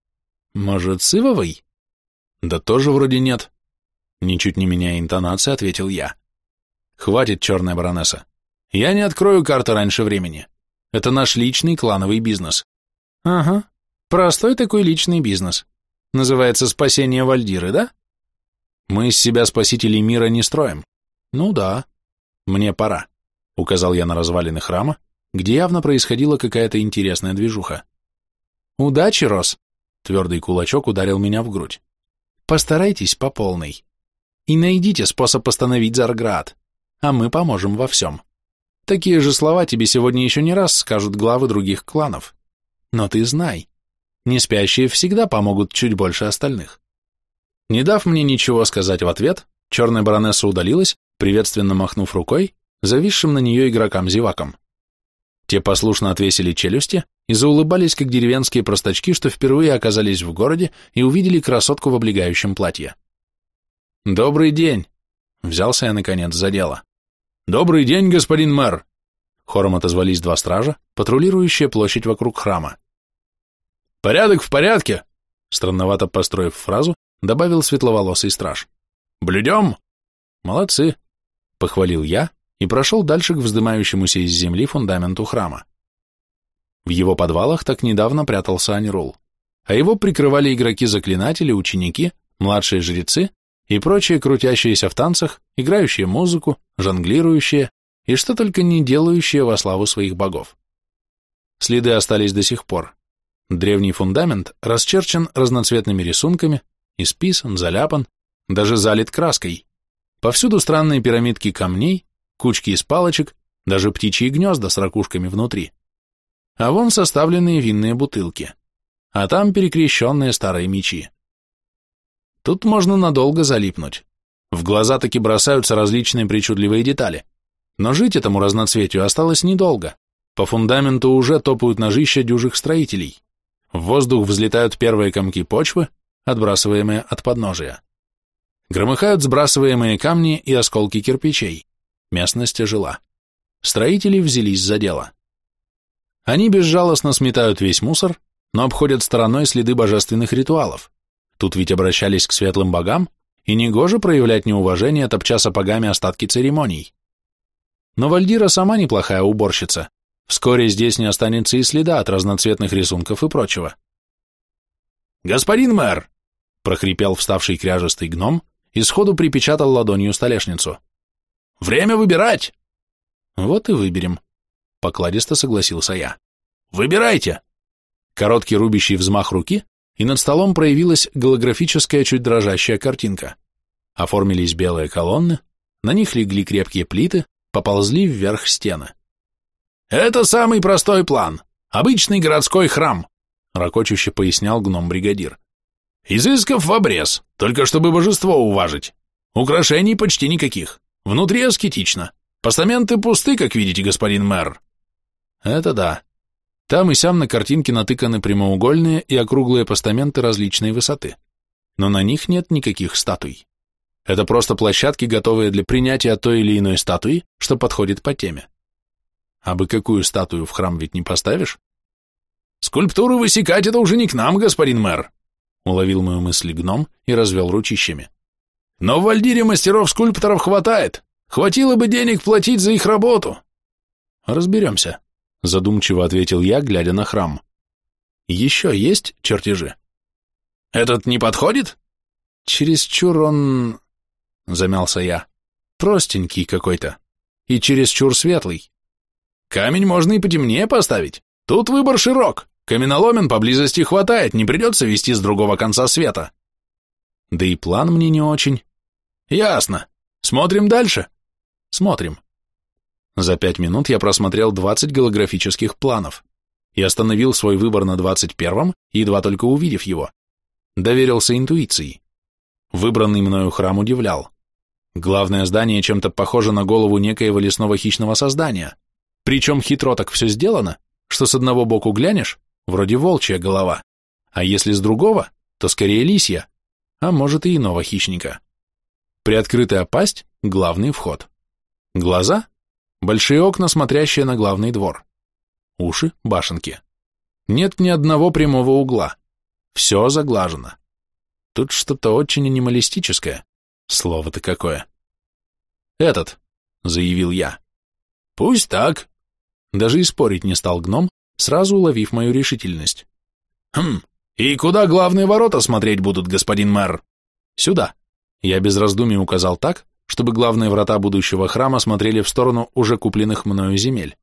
Может, с Ивовой? Да тоже вроде нет. Ничуть не меняя интонации, ответил я. Хватит, черная баронесса. Я не открою карты раньше времени. Это наш личный клановый бизнес. Ага, простой такой личный бизнес. Называется спасение Вальдиры, да? Мы из себя спасителей мира не строим. Ну да. Мне пора, указал я на развалины храма, где явно происходила какая-то интересная движуха. «Удачи, Рос!» — твердый кулачок ударил меня в грудь. «Постарайтесь по полной. И найдите способ остановить Зарград, а мы поможем во всем. Такие же слова тебе сегодня еще не раз скажут главы других кланов. Но ты знай, не спящие всегда помогут чуть больше остальных». Не дав мне ничего сказать в ответ, черная баронесса удалилась, приветственно махнув рукой, зависшим на нее игрокам-зевакам. Те послушно отвесили челюсти и заулыбались, как деревенские простачки, что впервые оказались в городе и увидели красотку в облегающем платье. «Добрый день!» — взялся я, наконец, за дело. «Добрый день, господин мэр!» Хором отозвались два стража, патрулирующие площадь вокруг храма. «Порядок в порядке!» Странновато построив фразу, добавил светловолосый страж. «Блюдем?» «Молодцы!» — похвалил я, и прошел дальше к вздымающемуся из земли фундаменту храма. В его подвалах так недавно прятался Анирул, а его прикрывали игроки-заклинатели, ученики, младшие жрецы и прочие крутящиеся в танцах, играющие музыку, жонглирующие и что только не делающие во славу своих богов. Следы остались до сих пор. Древний фундамент расчерчен разноцветными рисунками, исписан, заляпан, даже залит краской. Повсюду странные пирамидки камней, кучки из палочек, даже птичьи гнезда с ракушками внутри. А вон составленные винные бутылки, а там перекрещенные старые мечи. Тут можно надолго залипнуть. В глаза таки бросаются различные причудливые детали. Но жить этому разноцветию осталось недолго. По фундаменту уже топают ножища дюжих строителей. В воздух взлетают первые комки почвы, отбрасываемые от подножия. Громыхают сбрасываемые камни и осколки кирпичей. Местность ожила. Строители взялись за дело. Они безжалостно сметают весь мусор, но обходят стороной следы божественных ритуалов. Тут ведь обращались к светлым богам, и негоже проявлять неуважение, топча сапогами остатки церемоний. Но Вальдира сама неплохая уборщица. Вскоре здесь не останется и следа от разноцветных рисунков и прочего. «Господин мэр!» — прохрипел вставший кряжестый гном и сходу припечатал ладонью столешницу. «Время выбирать!» «Вот и выберем», — покладисто согласился я. «Выбирайте!» Короткий рубящий взмах руки, и над столом проявилась голографическая чуть дрожащая картинка. Оформились белые колонны, на них легли крепкие плиты, поползли вверх стены. «Это самый простой план. Обычный городской храм», — ракочуще пояснял гном-бригадир. «Изысков в обрез, только чтобы божество уважить. Украшений почти никаких. Внутри аскетично. Постаменты пусты, как видите, господин мэр». «Это да. Там и сям на картинке натыканы прямоугольные и округлые постаменты различной высоты. Но на них нет никаких статуй. Это просто площадки, готовые для принятия той или иной статуи, что подходит по теме. А бы какую статую в храм ведь не поставишь? Скульптуру высекать это уже не к нам, господин мэр, уловил мою мысль гном и развел ручищами. Но в Вальдире мастеров-скульпторов хватает. Хватило бы денег платить за их работу. Разберемся, задумчиво ответил я, глядя на храм. Еще есть чертежи? Этот не подходит? Чересчур он... Замялся я. Простенький какой-то. И чересчур светлый. Камень можно и потемнее поставить. Тут выбор широк. Каменоломен поблизости хватает, не придется вести с другого конца света. Да и план мне не очень. Ясно. Смотрим дальше? Смотрим. За пять минут я просмотрел 20 голографических планов и остановил свой выбор на 21-м, едва только увидев его. Доверился интуиции. Выбранный мною храм удивлял. Главное здание чем-то похоже на голову некоего лесного хищного создания. Причем хитро так все сделано, что с одного боку глянешь, вроде волчья голова, а если с другого, то скорее лисья, а может и иного хищника. Приоткрытая пасть – главный вход. Глаза – большие окна, смотрящие на главный двор. Уши – башенки. Нет ни одного прямого угла. Все заглажено. Тут что-то очень анималистическое. Слово-то какое. Этот, заявил я. Пусть так. Даже и спорить не стал гном, сразу уловив мою решительность. Хм, и куда главные ворота смотреть будут, господин мэр? Сюда. Я без раздумий указал так, чтобы главные врата будущего храма смотрели в сторону уже купленных мною земель.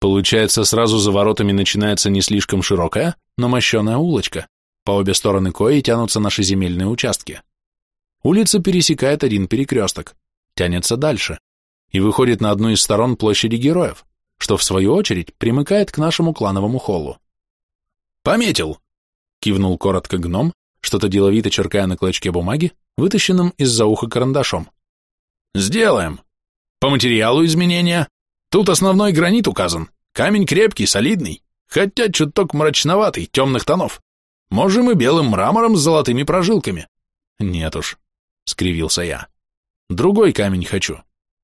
Получается, сразу за воротами начинается не слишком широкая, но мощеная улочка, по обе стороны кои тянутся наши земельные участки. Улица пересекает один перекресток, тянется дальше и выходит на одну из сторон площади героев, что в свою очередь примыкает к нашему клановому холлу. «Пометил!» — кивнул коротко гном, что-то деловито черкая на клочке бумаги, вытащенном из-за уха карандашом. «Сделаем! По материалу изменения. Тут основной гранит указан, камень крепкий, солидный, хотя чуток мрачноватый, темных тонов. Можем и белым мрамором с золотыми прожилками. Нет уж, — скривился я. «Другой камень хочу.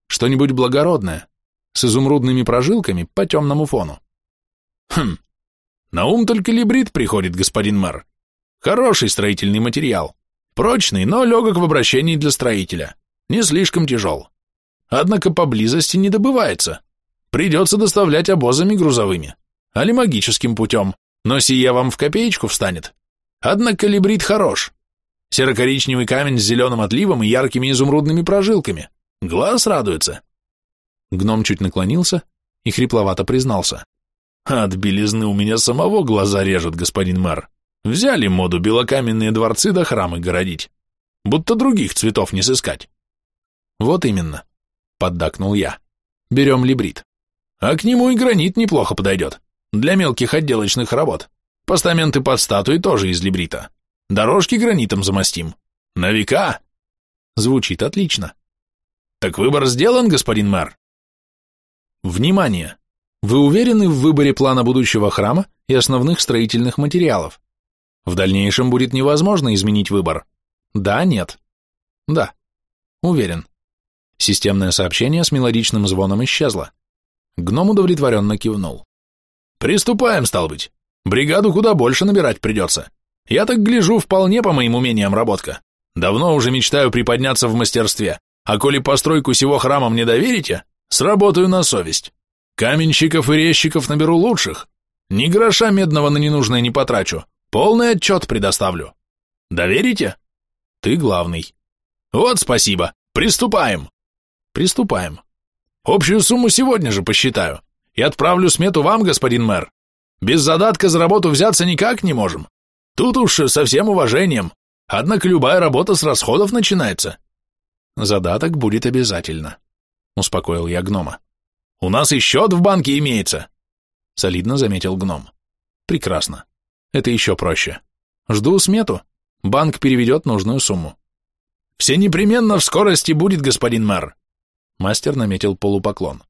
Что-нибудь благородное, с изумрудными прожилками по темному фону». «Хм, на ум только либрит приходит, господин мэр. Хороший строительный материал. Прочный, но легок в обращении для строителя. Не слишком тяжел. Однако поблизости не добывается. Придется доставлять обозами грузовыми. Али магическим путем. Но сия вам в копеечку встанет. Однако либрит хорош. Серо-коричневый камень с зеленым отливом и яркими изумрудными прожилками. Глаз радуется. Гном чуть наклонился и хрипловато признался. От белизны у меня самого глаза режет, господин мэр. Взяли моду белокаменные дворцы до храмы городить. Будто других цветов не сыскать. Вот именно, поддакнул я. Берем либрит. А к нему и гранит неплохо подойдет. Для мелких отделочных работ. Постаменты под статуи тоже из либрита. Дорожки гранитом замостим. На века. Звучит отлично. Так выбор сделан, господин мэр? Внимание! Вы уверены в выборе плана будущего храма и основных строительных материалов? В дальнейшем будет невозможно изменить выбор. Да, нет. Да. Уверен. Системное сообщение с мелодичным звоном исчезло. Гном удовлетворенно кивнул. «Приступаем, стал быть. Бригаду куда больше набирать придется. Я так гляжу, вполне по моим умениям работка. Давно уже мечтаю приподняться в мастерстве, а коли постройку сего храма мне доверите, сработаю на совесть. Каменщиков и резчиков наберу лучших. Ни гроша медного на ненужное не потрачу. Полный отчет предоставлю. Доверите? Ты главный. Вот спасибо. Приступаем. Приступаем. Общую сумму сегодня же посчитаю и отправлю смету вам, господин мэр. Без задатка за работу взяться никак не можем. Тут уж со всем уважением. Однако любая работа с расходов начинается. Задаток будет обязательно, успокоил я гнома. У нас и счет в банке имеется, солидно заметил гном. Прекрасно. Это еще проще. Жду смету. Банк переведет нужную сумму. Все непременно в скорости будет, господин мэр. Мастер наметил полупоклон.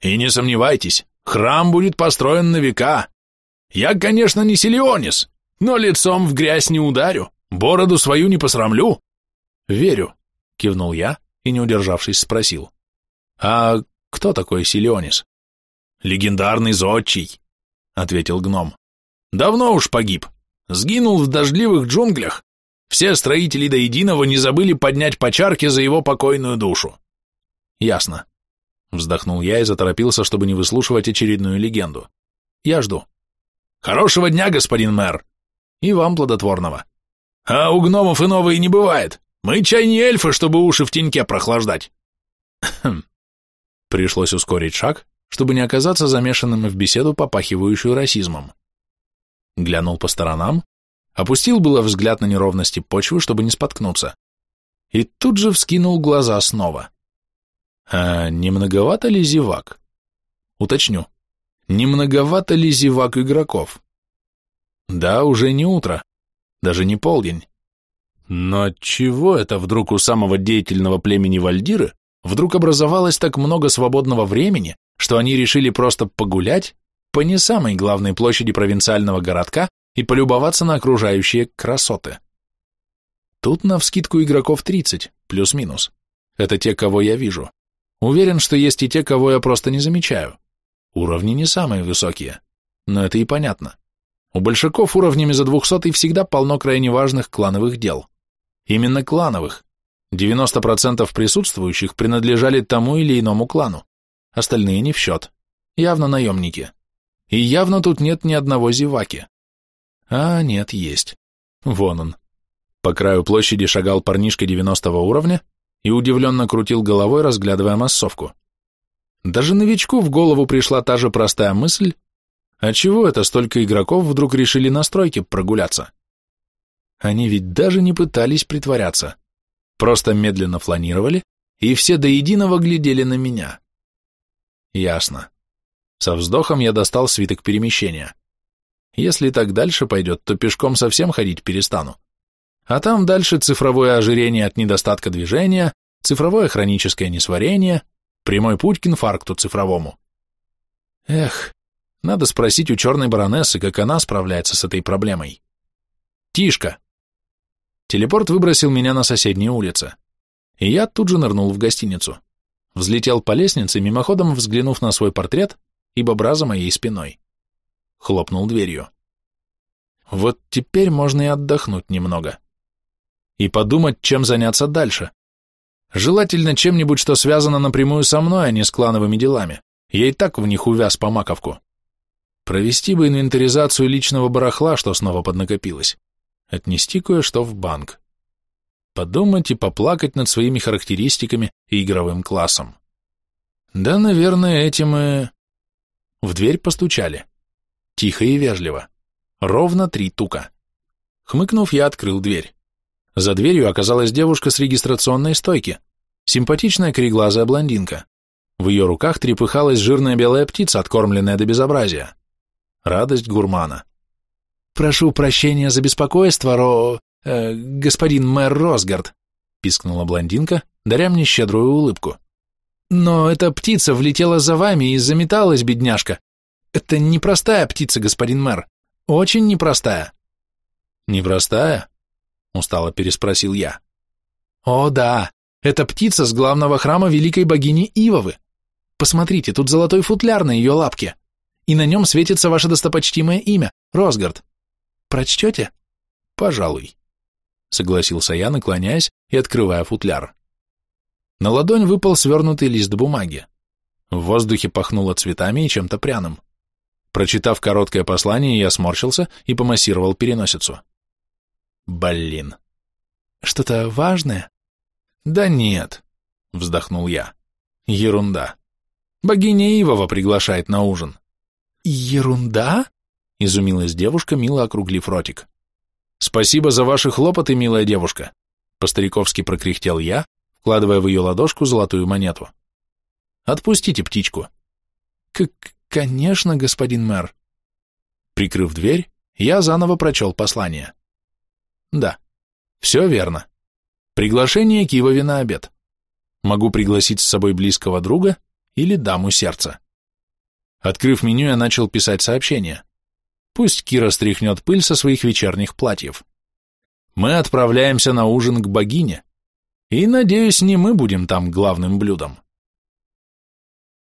И не сомневайтесь, храм будет построен на века. Я, конечно, не Селионис, но лицом в грязь не ударю, бороду свою не посрамлю. Верю, кивнул я и, не удержавшись, спросил. А кто такой Селионис? Легендарный зодчий, ответил гном. Давно уж погиб, сгинул в дождливых джунглях. Все строители до единого не забыли поднять по чарке за его покойную душу. Ясно. Вздохнул я и заторопился, чтобы не выслушивать очередную легенду. Я жду. Хорошего дня, господин мэр. И вам плодотворного. А у гномов и не бывает. Мы чай не эльфы, чтобы уши в теньке прохлаждать. Пришлось ускорить шаг, чтобы не оказаться замешанным в беседу, попахивающую расизмом. Глянул по сторонам, опустил было взгляд на неровности почвы, чтобы не споткнуться, и тут же вскинул глаза снова. А не многовато ли зевак? Уточню. Не многовато ли зевак игроков? Да, уже не утро, даже не полдень. Но чего это вдруг у самого деятельного племени Вальдиры вдруг образовалось так много свободного времени, что они решили просто погулять по не самой главной площади провинциального городка и полюбоваться на окружающие красоты? Тут навскидку игроков 30, плюс-минус. Это те, кого я вижу. Уверен, что есть и те, кого я просто не замечаю. Уровни не самые высокие, но это и понятно. У большаков уровнями за двухсотый всегда полно крайне важных клановых дел. Именно клановых. 90% присутствующих принадлежали тому или иному клану. Остальные не в счет. Явно наемники. И явно тут нет ни одного зеваки. А, нет, есть. Вон он. По краю площади шагал парнишка 90 уровня и удивленно крутил головой, разглядывая массовку. Даже новичку в голову пришла та же простая мысль, а чего это столько игроков вдруг решили на стройке прогуляться? Они ведь даже не пытались притворяться, просто медленно фланировали, и все до единого глядели на меня. Ясно. Со вздохом я достал свиток перемещения. Если так дальше пойдет, то пешком совсем ходить перестану. А там дальше цифровое ожирение от недостатка движения, цифровое хроническое несварение, прямой путь к инфаркту цифровому. Эх, надо спросить у черной баронессы, как она справляется с этой проблемой. Тишка. Телепорт выбросил меня на соседней улице, и я тут же нырнул в гостиницу. Взлетел по лестнице, мимоходом взглянув на свой портрет и бобра моей спиной. Хлопнул дверью. Вот теперь можно и отдохнуть немного и подумать, чем заняться дальше. Желательно чем-нибудь, что связано напрямую со мной, а не с клановыми делами. Я и так в них увяз по маковку. Провести бы инвентаризацию личного барахла, что снова поднакопилось. Отнести кое-что в банк. Подумать и поплакать над своими характеристиками и игровым классом. Да, наверное, этим и... В дверь постучали. Тихо и вежливо. Ровно три тука. Хмыкнув, я открыл дверь. За дверью оказалась девушка с регистрационной стойки, симпатичная кореглазая блондинка. В ее руках трепыхалась жирная белая птица, откормленная до безобразия. Радость гурмана. «Прошу прощения за беспокойство, Ро... Э, господин мэр Росгард», пискнула блондинка, даря мне щедрую улыбку. Но эта птица влетела за вами и заметалась, бедняжка. Это непростая птица, господин мэр. Очень непростая. Непростая? Устало переспросил я. О, да, это птица с главного храма великой богини Ивовы. Посмотрите, тут золотой футляр на ее лапке, и на нем светится ваше достопочтимое имя, Росгард. Прочтете? Пожалуй, согласился я, наклоняясь и открывая футляр. На ладонь выпал свернутый лист бумаги. В воздухе пахнуло цветами и чем-то пряным. Прочитав короткое послание, я сморщился и помассировал переносицу. Блин. Что-то важное? Да нет, вздохнул я. Ерунда. Богиня Ивова приглашает на ужин. Ерунда? Изумилась девушка, мило округлив ротик. Спасибо за ваши хлопоты, милая девушка. По-стариковски прокряхтел я, вкладывая в ее ладошку золотую монету. «Отпустите птичку». «К «Конечно, господин мэр». Прикрыв дверь, я заново прочел послание. «Да, все верно. Приглашение Кивове на обед. Могу пригласить с собой близкого друга или даму сердца». Открыв меню, я начал писать сообщение. Пусть Кира стряхнет пыль со своих вечерних платьев. Мы отправляемся на ужин к богине, и, надеюсь, не мы будем там главным блюдом.